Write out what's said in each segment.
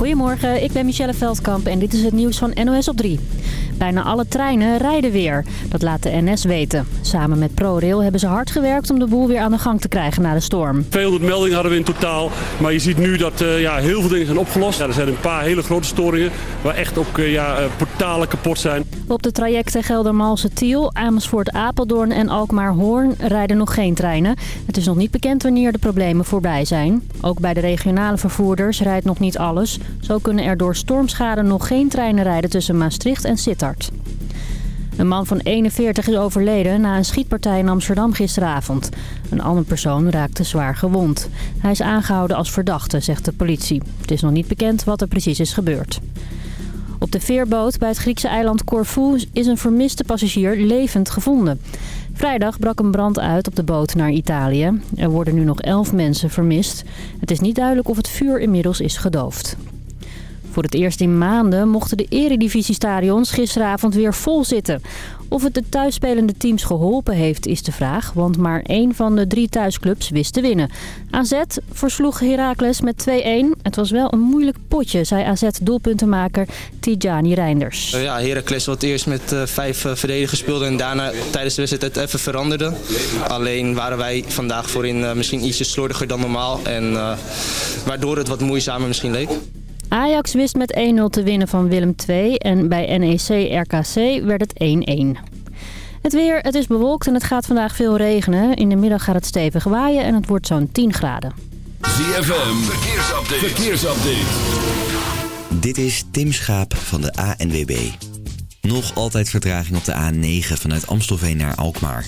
Goedemorgen, ik ben Michelle Veldkamp en dit is het nieuws van NOS op 3. Bijna alle treinen rijden weer. Dat laat de NS weten. Samen met ProRail hebben ze hard gewerkt om de boel weer aan de gang te krijgen na de storm. 200 meldingen hadden we in totaal. Maar je ziet nu dat uh, ja, heel veel dingen zijn opgelost. Ja, er zijn een paar hele grote storingen waar echt ook uh, ja, uh, portalen kapot zijn. Op de trajecten Geldermalsen-Tiel, Amersfoort-Apeldoorn en Alkmaar-Hoorn rijden nog geen treinen. Het is nog niet bekend wanneer de problemen voorbij zijn. Ook bij de regionale vervoerders rijdt nog niet alles. Zo kunnen er door stormschade nog geen treinen rijden tussen Maastricht en Sittard. Een man van 41 is overleden na een schietpartij in Amsterdam gisteravond. Een andere persoon raakte zwaar gewond. Hij is aangehouden als verdachte, zegt de politie. Het is nog niet bekend wat er precies is gebeurd. Op de veerboot bij het Griekse eiland Corfu is een vermiste passagier levend gevonden. Vrijdag brak een brand uit op de boot naar Italië. Er worden nu nog 11 mensen vermist. Het is niet duidelijk of het vuur inmiddels is gedoofd. Voor het eerst in maanden mochten de eredivisiestadions gisteravond weer vol zitten. Of het de thuisspelende teams geholpen heeft is de vraag, want maar één van de drie thuisclubs wist te winnen. AZ versloeg Heracles met 2-1. Het was wel een moeilijk potje, zei AZ-doelpuntenmaker Tijani Reinders. Uh, ja, Heracles wat eerst met uh, vijf uh, verdedigers speelde en daarna tijdens de wedstrijd het even veranderde. Alleen waren wij vandaag voorin misschien ietsje slordiger dan normaal en waardoor het wat moeizamer misschien leek. Ajax wist met 1-0 te winnen van Willem II en bij NEC-RKC werd het 1-1. Het weer, het is bewolkt en het gaat vandaag veel regenen. In de middag gaat het stevig waaien en het wordt zo'n 10 graden. ZFM, verkeersupdate. verkeersupdate. Dit is Tim Schaap van de ANWB. Nog altijd vertraging op de A9 vanuit Amstelveen naar Alkmaar.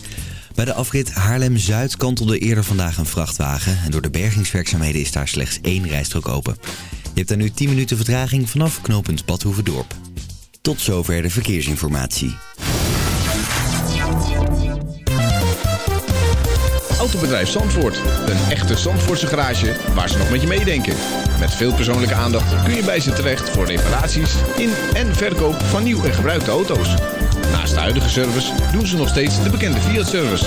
Bij de afrit Haarlem-Zuid kantelde eerder vandaag een vrachtwagen... en door de bergingswerkzaamheden is daar slechts één rijstrook open. Je hebt daar nu 10 minuten vertraging vanaf knooppunt Badhoevedorp. Tot zover de verkeersinformatie. Autobedrijf Zandvoort. Een echte Zandvoortse garage waar ze nog met je meedenken. Met veel persoonlijke aandacht kun je bij ze terecht voor reparaties in en verkoop van nieuw en gebruikte auto's. Naast de huidige service doen ze nog steeds de bekende Fiat-service.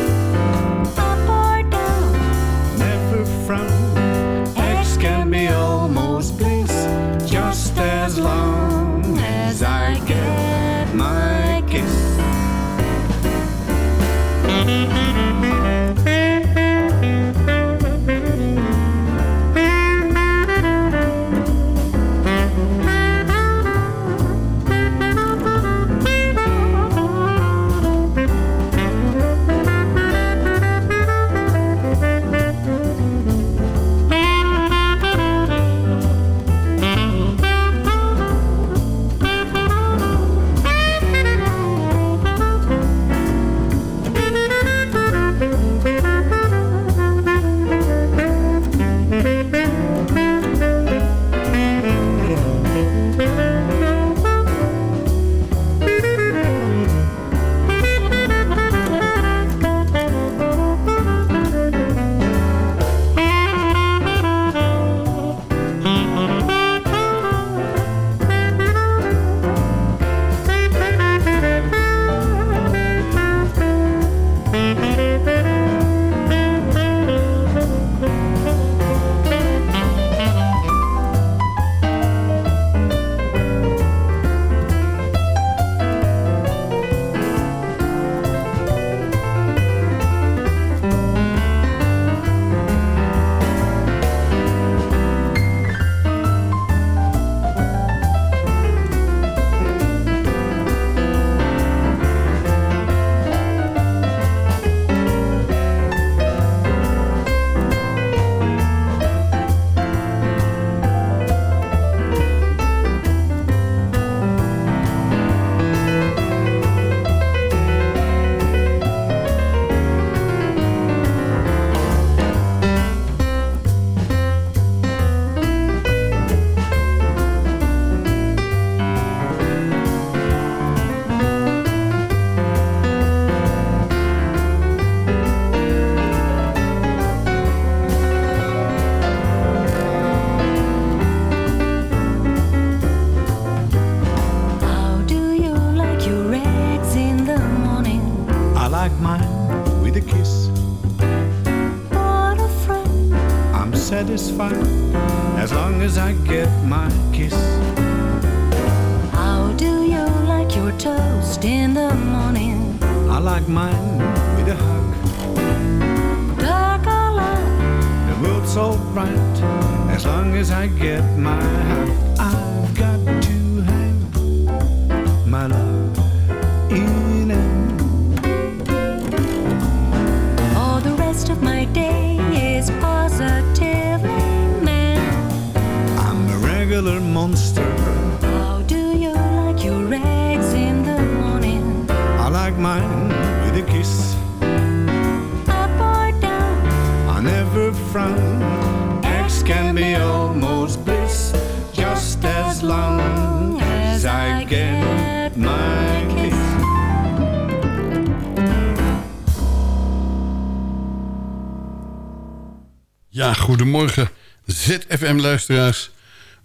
ZFM-luisteraars.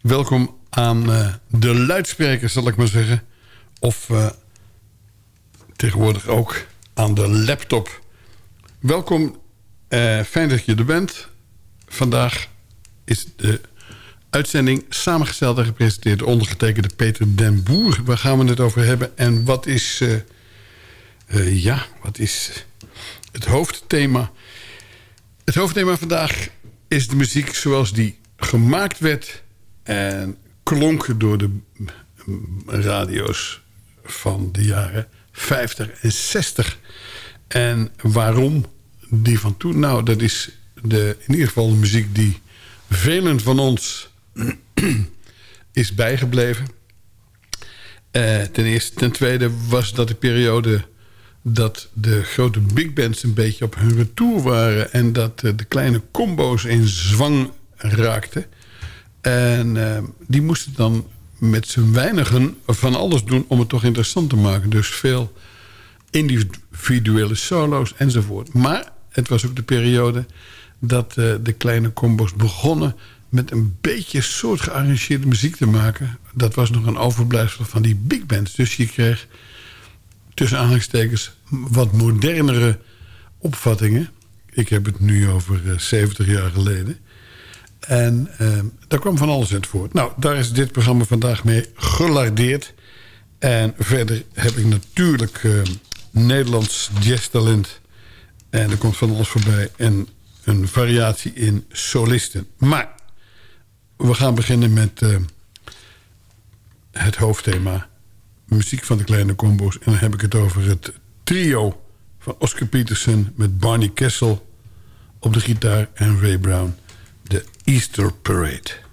Welkom aan eh, de luidsprekers, zal ik maar zeggen. Of eh, tegenwoordig ook aan de laptop. Welkom, eh, fijn dat je er bent. Vandaag is de uitzending samengesteld en gepresenteerd... ondergetekende Peter den Boer. Waar gaan we het over hebben? En wat is, ja, wat is het hoofdthema... Het hoofdthema vandaag is de muziek zoals die gemaakt werd... en klonk door de radio's van de jaren 50 en 60. En waarom die van toen? Nou, dat is de, in ieder geval de muziek die velen van ons is bijgebleven. Eh, ten eerste. Ten tweede was dat de periode dat de grote big bands een beetje op hun retour waren... en dat eh, de kleine combo's in zwang raakten. En eh, die moesten dan met z'n weinigen van alles doen... om het toch interessant te maken. Dus veel individuele solo's enzovoort. Maar het was ook de periode dat eh, de kleine combo's begonnen... met een beetje soort gearrangeerde muziek te maken. Dat was nog een overblijfsel van die big bands. Dus je kreeg tussen aanhalingstekens wat modernere opvattingen. Ik heb het nu over eh, 70 jaar geleden. En eh, daar kwam van alles uit voort. Nou, daar is dit programma vandaag mee gelardeerd. En verder heb ik natuurlijk eh, Nederlands jazztalent. En er komt van alles voorbij. En een variatie in solisten. Maar we gaan beginnen met eh, het hoofdthema muziek van de kleine combo's. En dan heb ik het over het trio van Oscar Peterson... met Barney Kessel op de gitaar en Ray Brown. Easter Parade.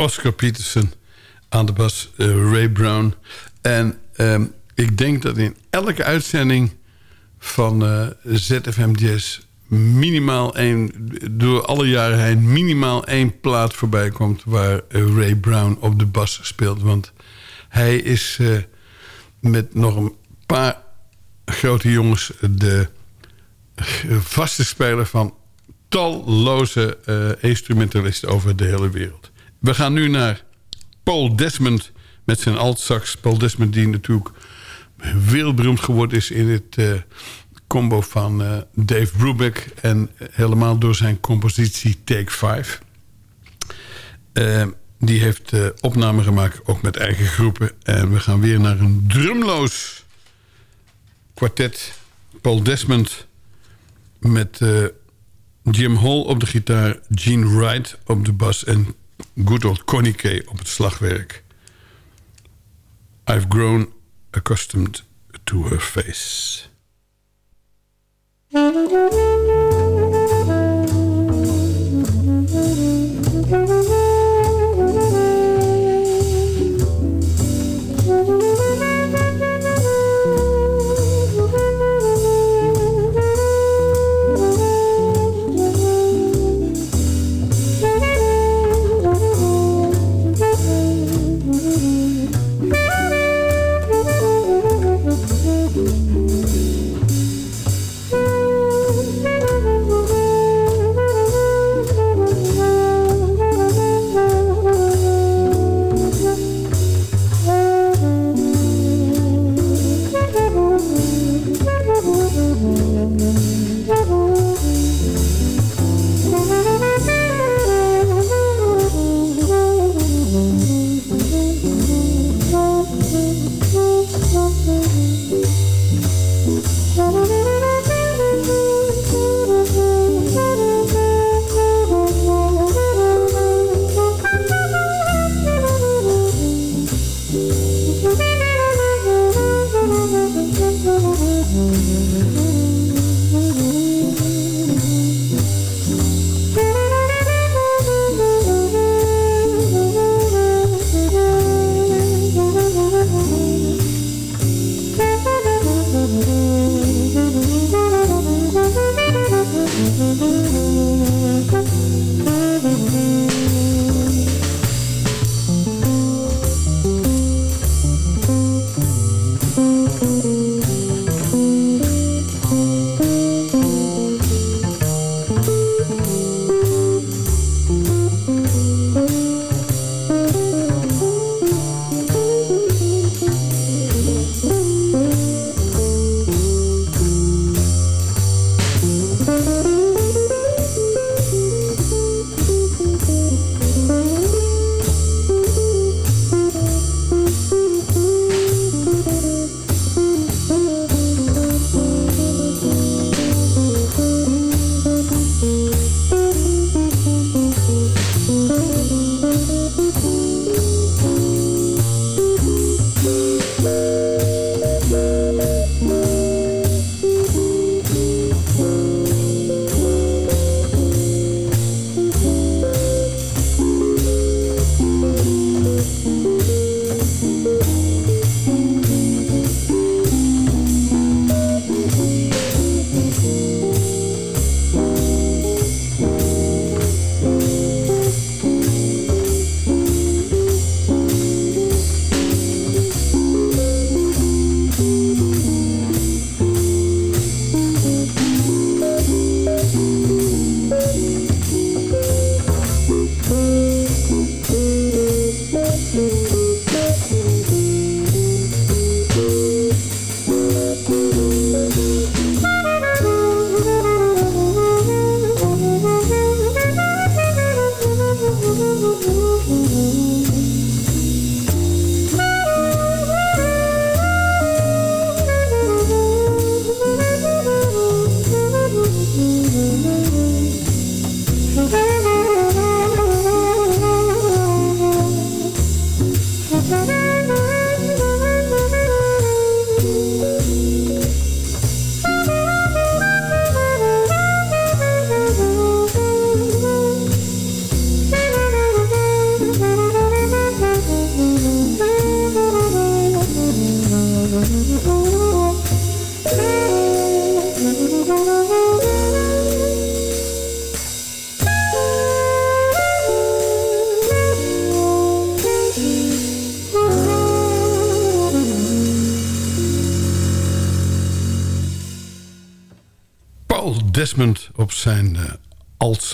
Oscar Peterson. Aan de bas eh, Ray Brown. En ehm, ik denk dat in elke uitzending van eh, ZFM Jazz... minimaal één, door alle jaren heen... minimaal één plaat voorbij komt... waar eh, Ray Brown op de bas speelt. Want hij is met nog een paar grote jongens... de vaste speler van talloze instrumentalisten over de hele wereld. We gaan nu naar Paul Desmond met zijn altsax. Paul Desmond die natuurlijk wereldberoemd geworden is in het eh, combo van eh, Dave Brubeck... en helemaal door zijn compositie Take 5. Eh, die heeft opname gemaakt, ook met eigen groepen. En we gaan weer naar een drumloos kwartet. Paul Desmond met Jim Hall op de gitaar... Gene Wright op de bas en good old Connie Kay op het slagwerk. I've grown accustomed to her face.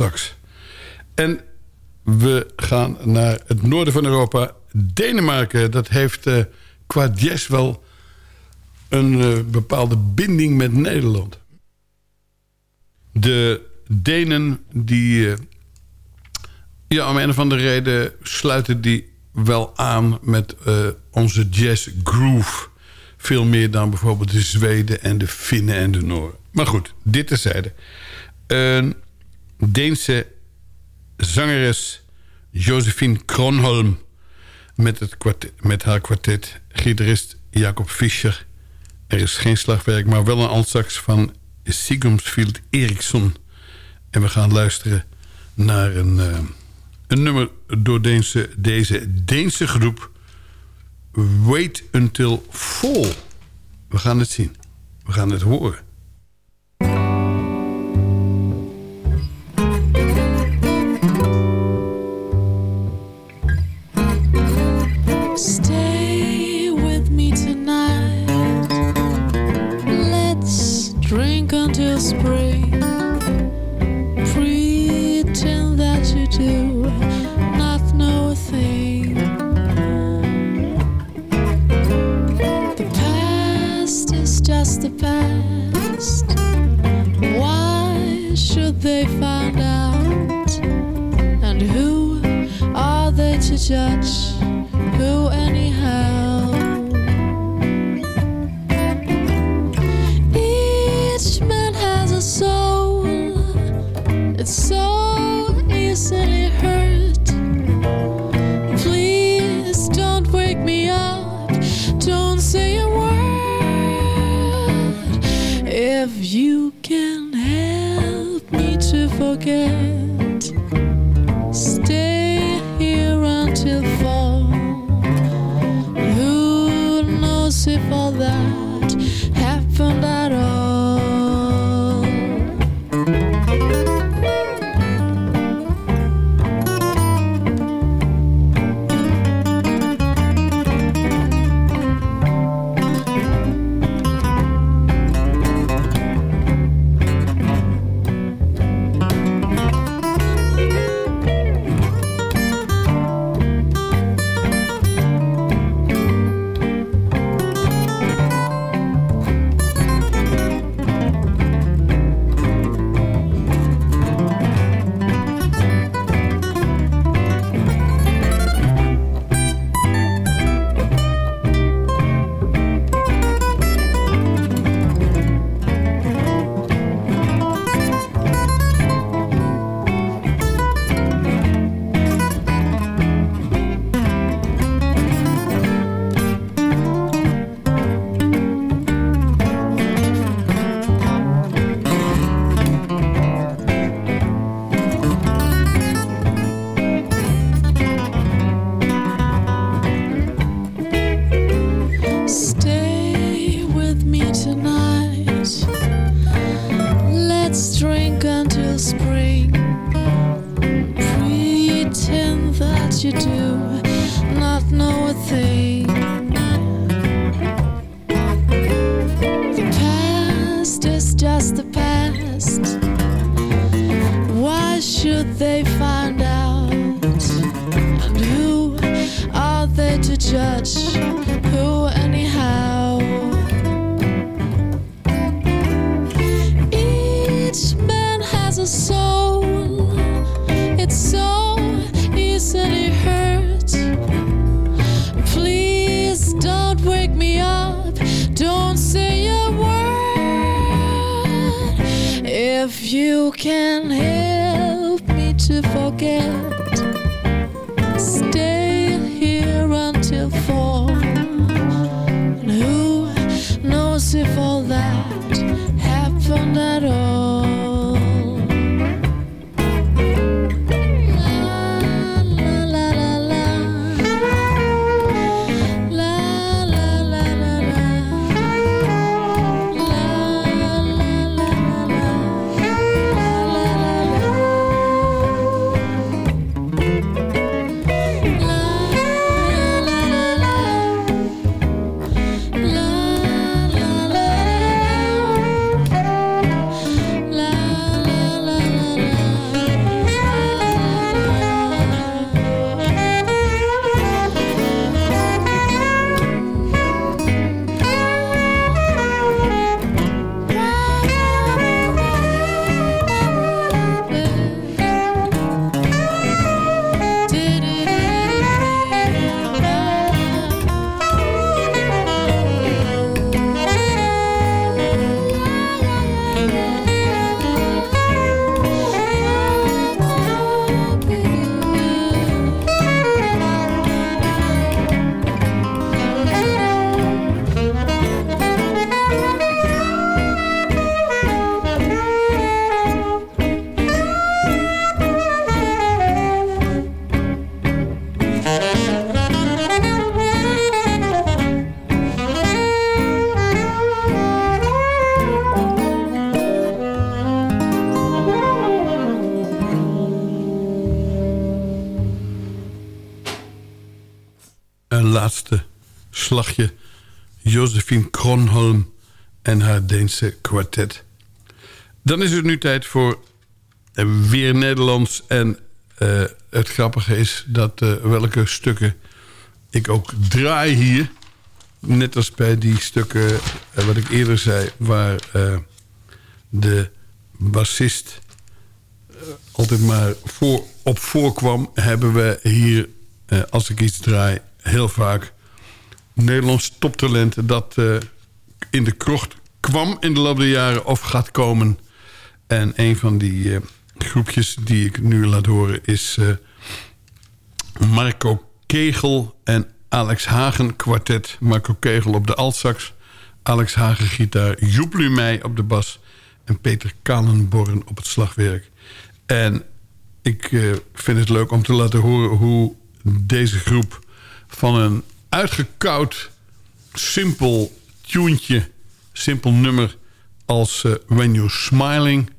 Altsax. En we gaan naar het noorden van Europa. Denemarken, dat heeft uh, qua jazz wel een uh, bepaalde binding met Nederland. De Denen die... ja, om een of andere reden sluiten die wel aan met onze jazz groove. Veel meer dan bijvoorbeeld de Zweden en de Finnen en de Nooren. Maar goed, dit terzijde. Een Deense zangeres Josephine Kronholm... met, het met haar kwartet gitarist Jacob Fischer. Er is geen slagwerk, maar wel een altsax van Sigurdsfield Eriksson. En we gaan luisteren naar een, uh, een nummer door Deense, deze Deense groep... Wait Until Fall. We gaan het zien. We gaan het horen. Deense kwartet. Dan is het nu tijd voor eh, weer Nederlands. En eh, het grappige is dat eh, welke stukken ik ook draai hier... net als bij die stukken, wat ik eerder zei... waar de bassist altijd maar voor, op voorkwam... hebben we hier, als ik iets draai, heel vaak... Nederlands toptalenten dat in de krocht kwam in de loop der jaren of gaat komen. En een van die uh, groepjes die ik nu laat horen is uh, Marco Kegel en Alex Hagen kwartet. Marco Kegel op de altsax, Alex Hagen gitaar, Joep Lumey op de bas... en Peter Kalenborn op het slagwerk. En ik uh, vind het leuk om te laten horen hoe deze groep... van een uitgekoud, simpel tuentje simpel nummer als uh, When You're Smiling...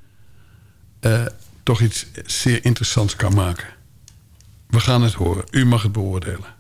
Uh, toch iets zeer interessants kan maken. We gaan het horen. U mag het beoordelen.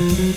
MUZIEK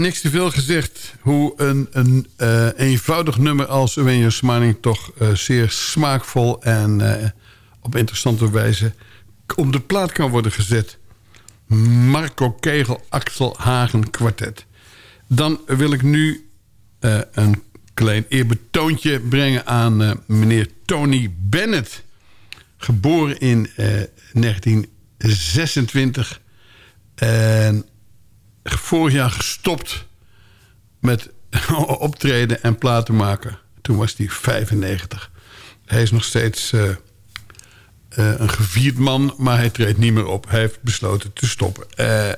niks te veel gezegd. Hoe een, een eh, eenvoudig nummer als You're Smiling... toch eh, zeer smaakvol en eh, op interessante wijze... op de plaat kan worden gezet. Marco Kegel, Axel Hagen kwartet. Dan wil ik nu een klein eerbetoontje brengen aan meneer Tony Bennett. Geboren in 1926... En vorig jaar gestopt met optreden en platen maken. Toen was hij 95. Hij is nog steeds uh, uh, een gevierd man, maar hij treedt niet meer op. Hij heeft besloten te stoppen. Uh,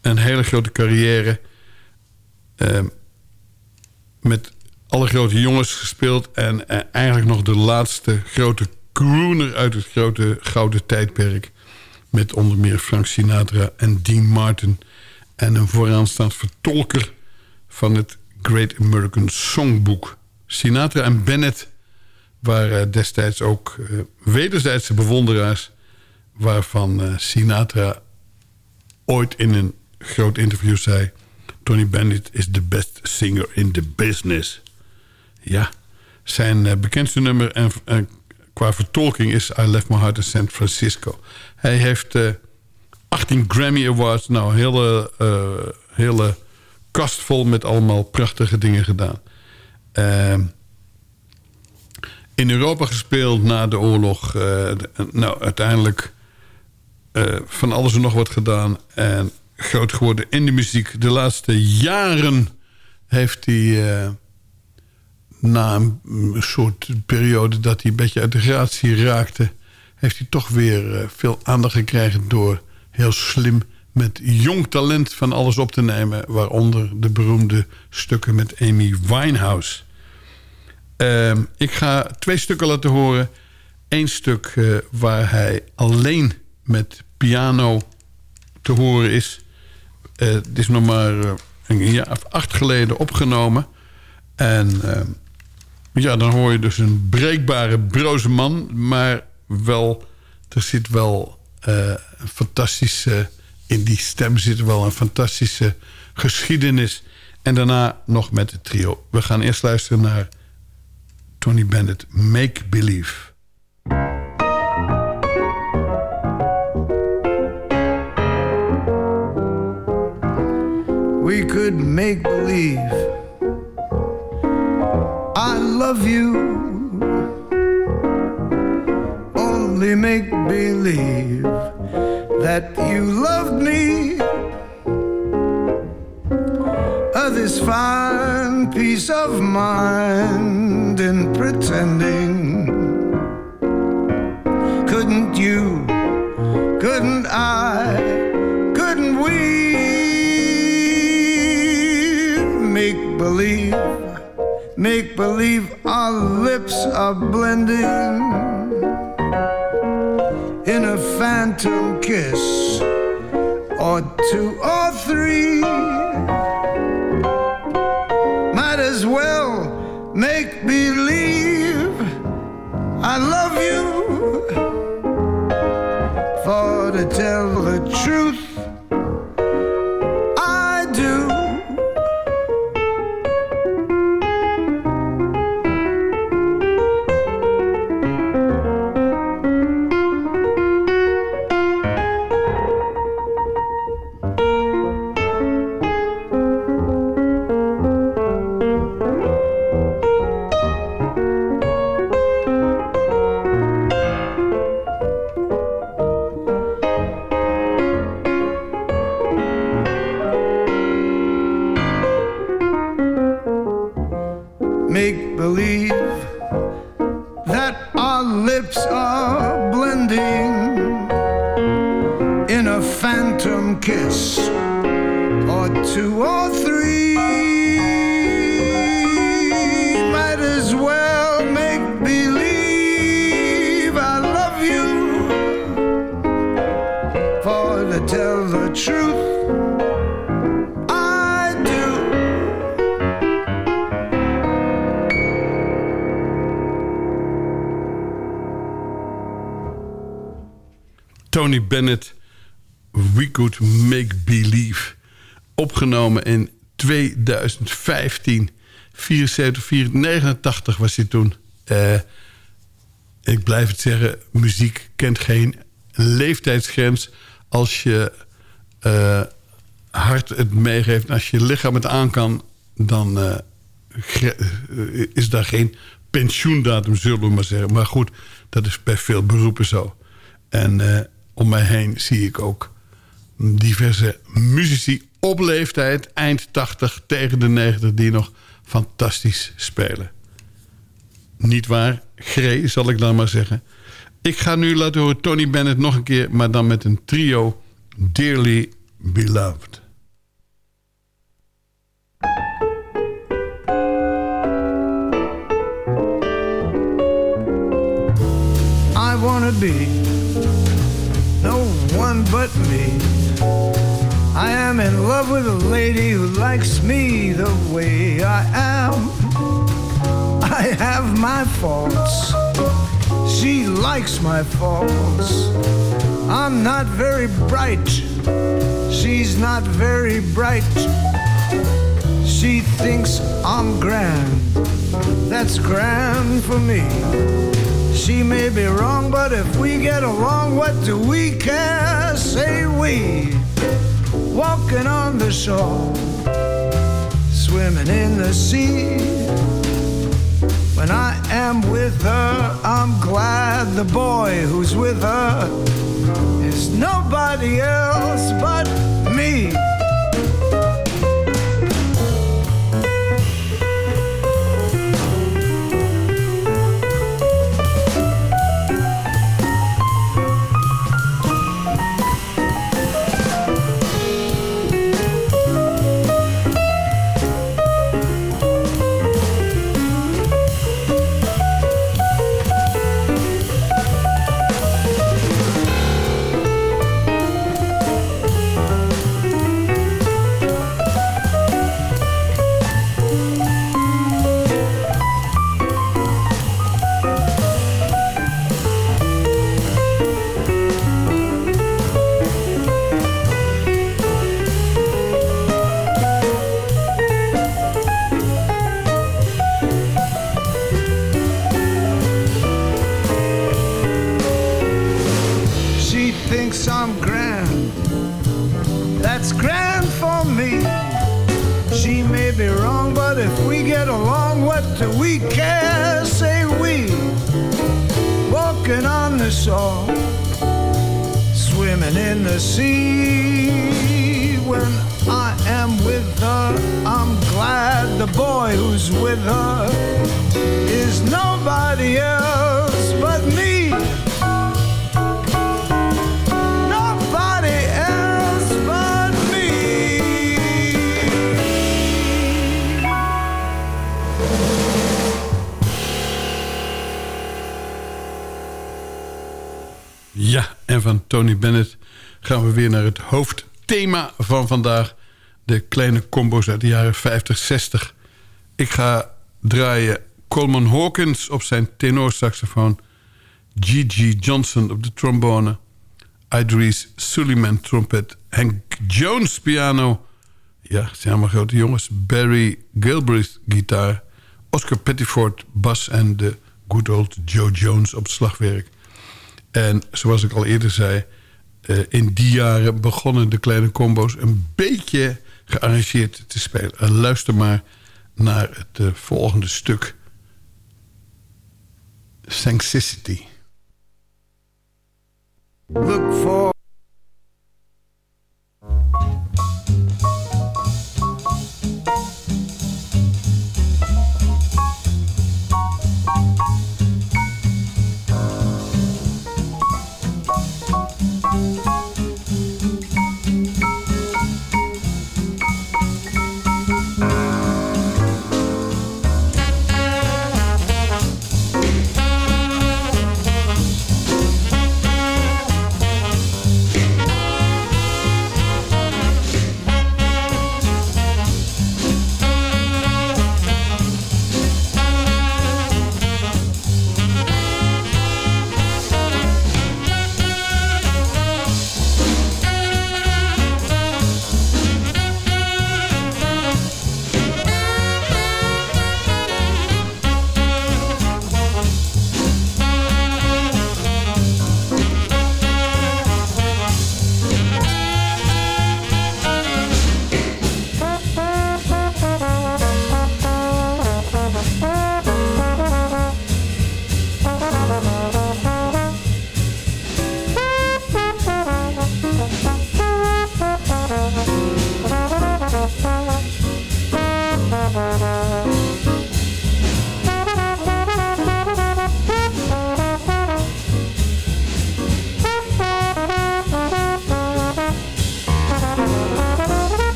een hele grote carrière. met alle grote jongens gespeeld. En eigenlijk nog de laatste grote crooner uit het grote gouden tijdperk. Met onder meer Frank Sinatra en Dean Martin en een vooraanstaand vertolker van het Great American Songbook. Sinatra en Bennett waren destijds ook uh, wederzijdse bewonderaars... waarvan uh, Sinatra ooit in een groot interview zei... Tony Bennett is the best singer in the business. Ja, zijn bekendste nummer en, qua vertolking is... I Left My Heart in San Francisco. Hij heeft 18 Grammy Awards. Nou, hele, uh, hele kast vol met allemaal prachtige dingen gedaan. Uh, in Europa gespeeld na de oorlog. Uh, nou, uiteindelijk uh, van alles en nog wat gedaan. En groot geworden in de muziek. De laatste jaren heeft hij... na een, een soort periode dat hij een beetje uit de gratie raakte... heeft hij toch weer veel aandacht gekregen door heel slim met jong talent van alles op te nemen. Waaronder de beroemde stukken met Amy Winehouse. Uh, ik ga twee stukken laten horen. Eén stuk uh, waar hij alleen met piano te horen is. Uh, het is nog maar uh, een jaar of acht geleden opgenomen. En ehm, ja, dan hoor je dus een breekbare, broze man. Maar wel, er zit wel een fantastische... In die stem zit wel een fantastische geschiedenis. En daarna nog met het trio. We gaan eerst luisteren naar Tony Bennett, Make Believe. We could make believe I love you only make believe that you loved me. Uh, this fine peace of mind in pretending. Couldn't you? Couldn't I? Couldn't we make believe? Make believe our lips are blending in a phantom kiss or two or three. Might as well make believe I love you. Our lips are blending in a phantom kiss or two or three. Tony Bennett, We Could Make Believe. opgenomen in 2015. 74, 89 was hij toen. Eh, ik blijf het zeggen, muziek kent geen leeftijdsgrens. Als je uh, hart het meegeeft, als je lichaam het aan kan... dan uh, is daar geen pensioendatum, zullen we maar zeggen. Maar goed, dat is bij veel beroepen zo. En om mij heen zie ik ook diverse muzici op leeftijd... eind 80 tegen de 90 die nog fantastisch spelen. Niet waar? Gree, zal ik dan maar zeggen. Ik ga nu laten horen Tony Bennett nog een keer... maar dan met een trio Dearly Beloved. I wanna be one but me. I am in love with a lady who likes me the way I am. I have my faults. She likes my faults. I'm not very bright. She's not very bright. She thinks I'm grand. That's grand for me. She may be wrong, but if we get along, what do we care? Say we. Walking on the shore, swimming in the sea. When I am with her, I'm glad the boy who's with her is nobody else but me. Care? Say we. Walking on the shore, swimming in the sea. When I am with her, I'm glad the boy who's with her is nobody else Tony Bennett gaan we weer naar het hoofdthema van vandaag. De kleine combo's uit de jaren 50, 60. Ik ga draaien Coleman Hawkins op zijn tenorsaxofoon... G.G. Johnson op de trombone... Idris Suleiman trompet... Hank Jones piano... ja, het zijn allemaal grote jongens... Barry Gilbreth gitaar... Oscar Pettiford bas en de good old Joe Jones op slagwerk... En zoals ik al eerder zei... eh, in die jaren begonnen de kleine combo's... een beetje gearrangeerd te spelen. En luister maar naar het eh, volgende stuk. Sancticity. Look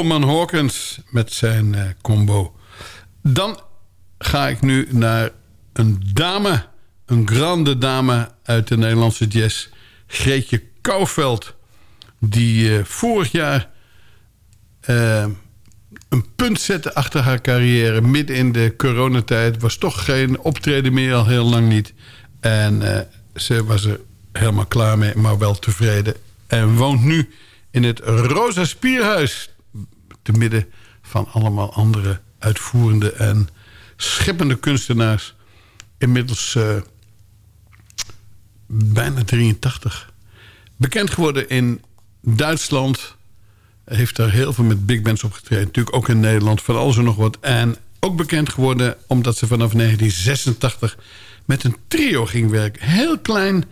Coleman Hawkins met zijn eh, combo. Dan ga ik nu naar een dame, een grande dame uit de Nederlandse jazz. Greetje Kouwveld, die eh, vorig jaar eh, een punt zette achter haar carrière. Midden in de coronatijd was toch geen optreden meer, al heel lang niet. En ze was er helemaal klaar mee, maar wel tevreden. En woont nu in het Rosa Spierhuis. Te midden van allemaal andere uitvoerende en scheppende kunstenaars. Inmiddels eh, bijna 83. Bekend geworden in Duitsland. Heeft daar heel veel met big bands opgetreden. Natuurlijk ook in Nederland, van alles en nog wat. En ook bekend geworden omdat ze vanaf 1986 met een trio ging werken. Heel klein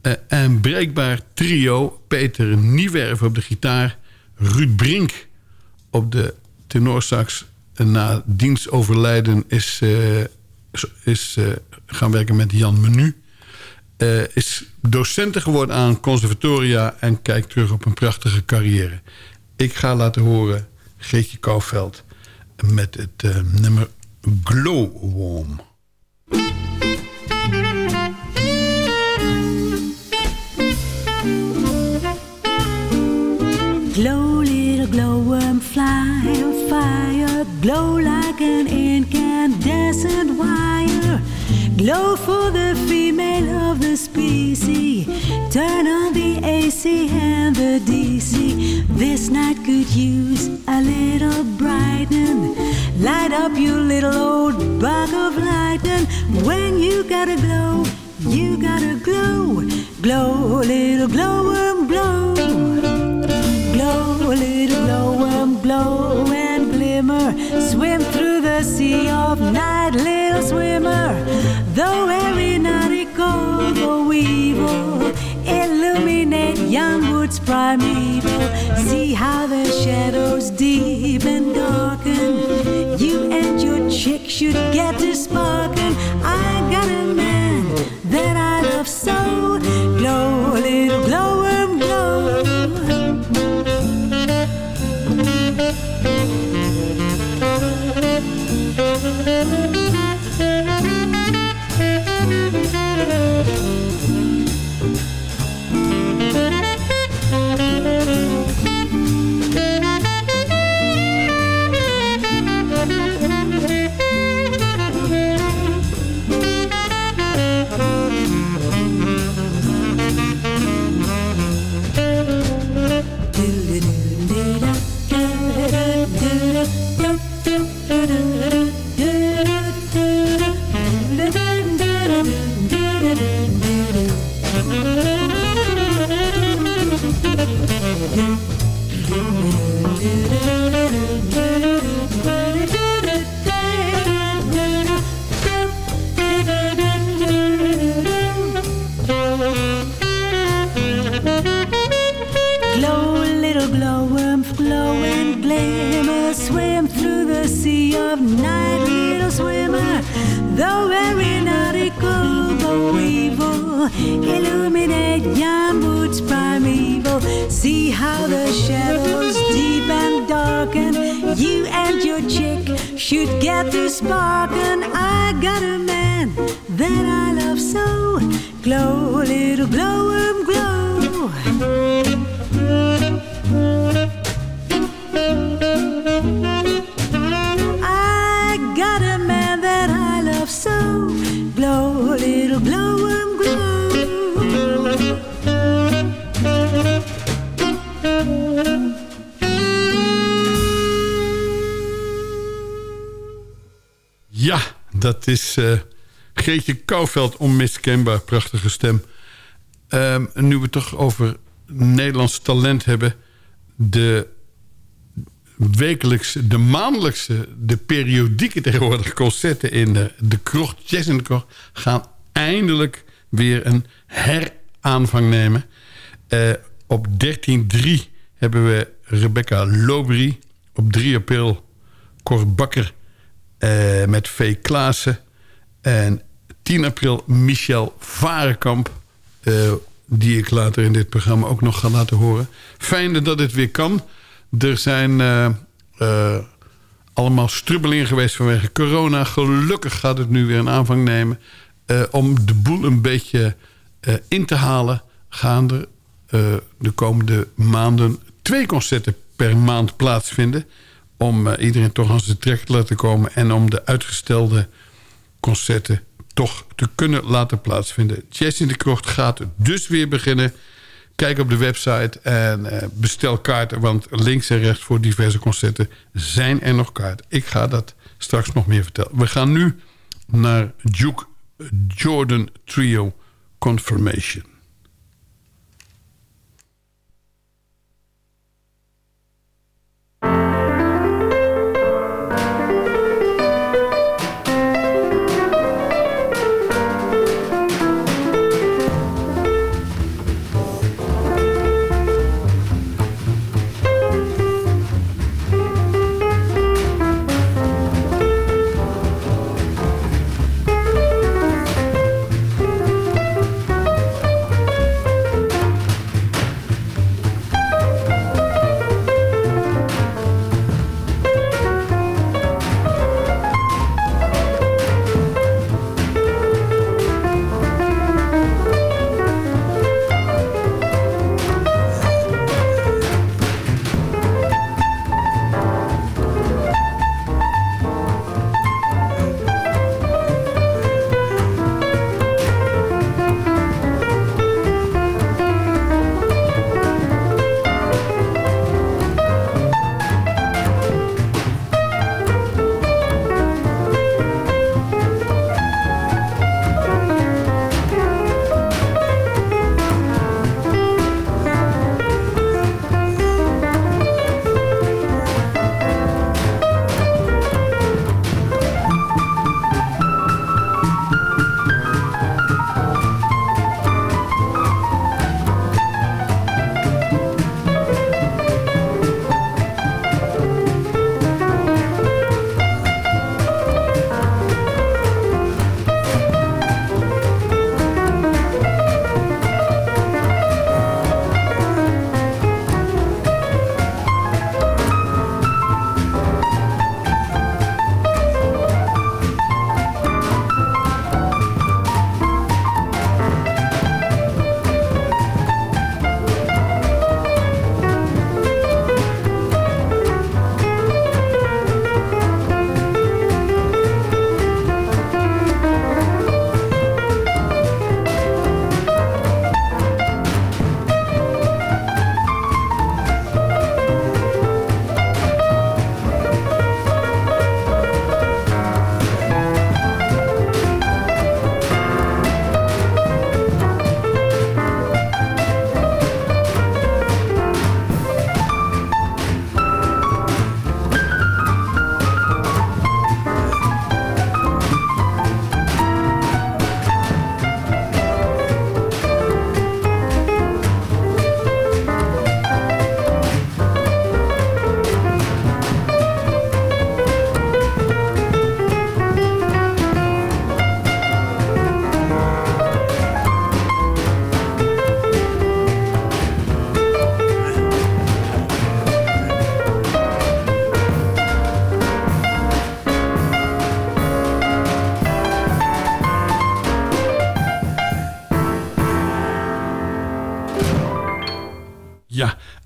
eh, en breekbaar trio. Peter Niewerf op de gitaar. Ruud Brink op de tenorsax. En na dienstoverlijden is, eh, is eh, gaan werken met Jan Menu. Eh, is docenten geworden aan conservatoria... en kijkt terug op een prachtige carrière. Ik ga laten horen Geetje Kouwveld met het nummer Glowworm. Glow for the female of the species. Turn on the AC and the DC. This night could use a little brightening. Light up your little old bug of lightning. When you gotta glow, you gotta glow. Glow, little glow. Glow, little glow and glimmer. Swim through the sea of night, little swimmer. Though every night aeronautical, though evil, illuminate young woods primeval. See how the shadows deep and darken. You and your chick should get to sparking. I got a man that I love so. Glow, little glow. Um, glow, Kouwveld, onmiskenbaar, prachtige stem. Ehm, nu we het toch over Nederlands talent hebben... de wekelijkse, de maandelijkse, de periodieke tegenwoordig concerten... in de, de krocht, Jazz in de krocht... gaan eindelijk weer een heraanvang nemen. Eh, op 13-3 hebben we Rebecca Lobry. Op 3 april Cor eh, met V. Klaassen. En 10 april Michel Varenkamp... eh, die ik later in dit programma ook nog ga laten horen. Fijn dat dit weer kan. Er zijn eh, eh, allemaal strubbelingen geweest vanwege corona. Gelukkig gaat het nu weer een aanvang nemen. Om de boel een beetje in te halen... gaan er de komende maanden twee concerten per maand plaatsvinden. Om iedereen toch aan zijn trek te laten komen... en om de uitgestelde concerten toch te kunnen laten plaatsvinden. Jazz in de Krocht gaat dus weer beginnen. Kijk op de website en eh, bestel kaarten... want links en rechts voor diverse concerten zijn er nog kaarten. Ik ga dat straks nog meer vertellen. We gaan nu naar Duke Jordan Trio Confirmation.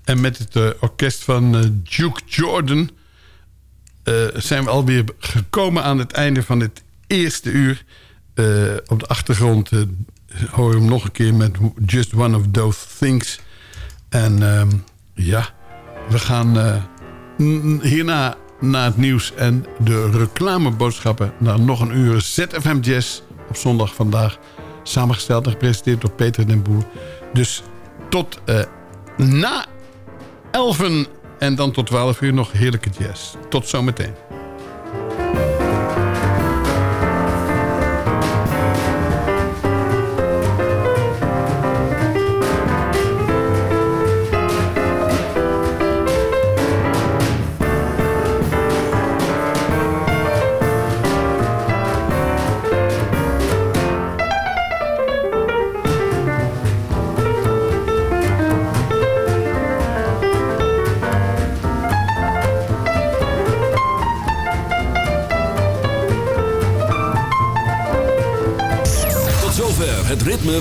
En met het eh, orkest van eh, Duke Jordan... eh, zijn we alweer gekomen aan het einde van het eerste uur. Op de achtergrond hoor je hem nog een keer met Just One of Those Things. En ehm, ja, we gaan hierna na het nieuws en de reclameboodschappen... naar nog een uur ZFM Jazz op zondag vandaag. Samengesteld en gepresenteerd door Peter den Boer. Dus tot eh, na 11 en dan tot 12 uur nog heerlijke jazz. Tot zometeen.